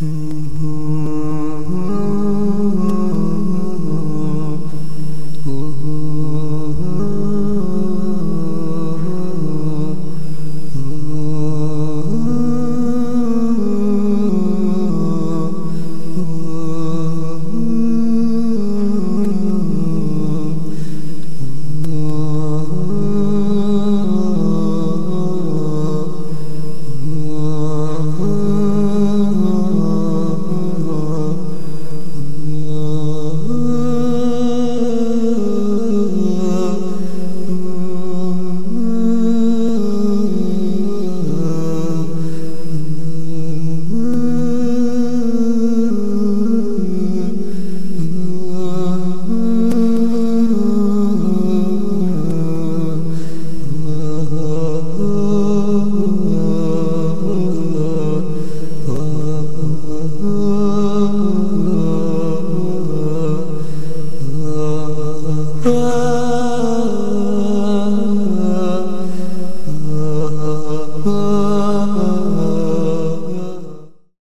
Mm-hmm. Ah